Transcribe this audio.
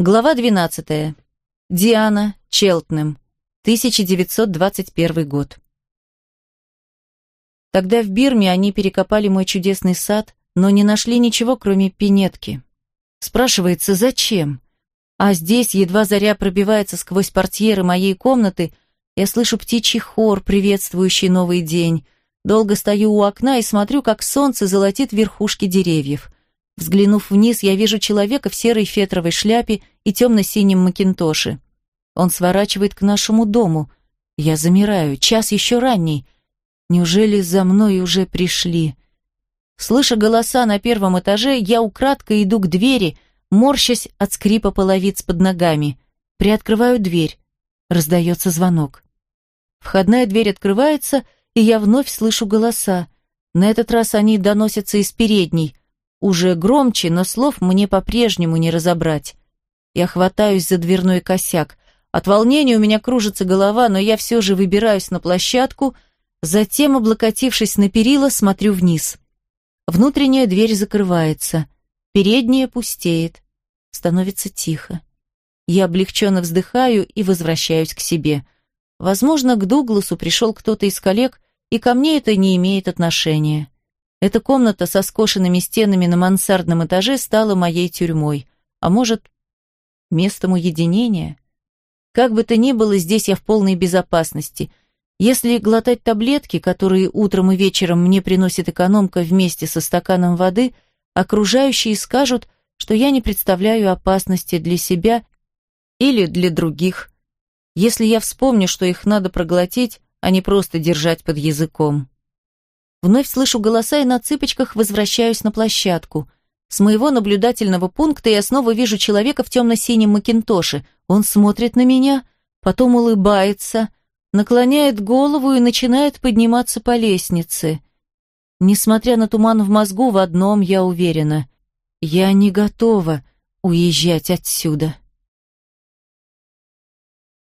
Глава 12. Диана Челтнем. 1921 год. Тогда в Бирме они перекопали мой чудесный сад, но не нашли ничего, кроме пинетки. Спрашивается, зачем? А здесь, едва заря пробивается сквозь портьеры моей комнаты, я слышу птичий хор, приветствующий новый день. Долго стою у окна и смотрю, как солнце золотит верхушки деревьев. Взглянув вниз, я вижу человека в серой фетровой шляпе и темно-синем макинтоше. Он сворачивает к нашему дому. Я замираю. Час еще ранний. Неужели за мной уже пришли? Слыша голоса на первом этаже, я украдкой иду к двери, морщась от скрипа половиц под ногами. Приоткрываю дверь. Раздается звонок. Входная дверь открывается, и я вновь слышу голоса. На этот раз они доносятся из передней. Уже громче, но слов мне по-прежнему не разобрать. Я хватаюсь за дверной косяк. От волнения у меня кружится голова, но я все же выбираюсь на площадку, затем, облокотившись на перила, смотрю вниз. Внутренняя дверь закрывается. Передняя пустеет. Становится тихо. Я облегченно вздыхаю и возвращаюсь к себе. Возможно, к Дугласу пришел кто-то из коллег, и ко мне это не имеет отношения. Эта комната со скошенными стенами на мансардном этаже стала моей тюрьмой, а может, местом уединения? Как бы то ни было, здесь я в полной безопасности. Если глотать таблетки, которые утром и вечером мне приносит экономка вместе со стаканом воды, окружающие скажут, что я не представляю опасности для себя или для других, если я вспомню, что их надо проглотить, а не просто держать под языком. Вновь слышу голоса и на цыпочках возвращаюсь на площадку. С моего наблюдательного пункта я снова вижу человека в темно-синем макинтоше. Он смотрит на меня, потом улыбается, наклоняет голову и начинает подниматься по лестнице. Несмотря на туман в мозгу, в одном я уверена. Я не готова уезжать отсюда.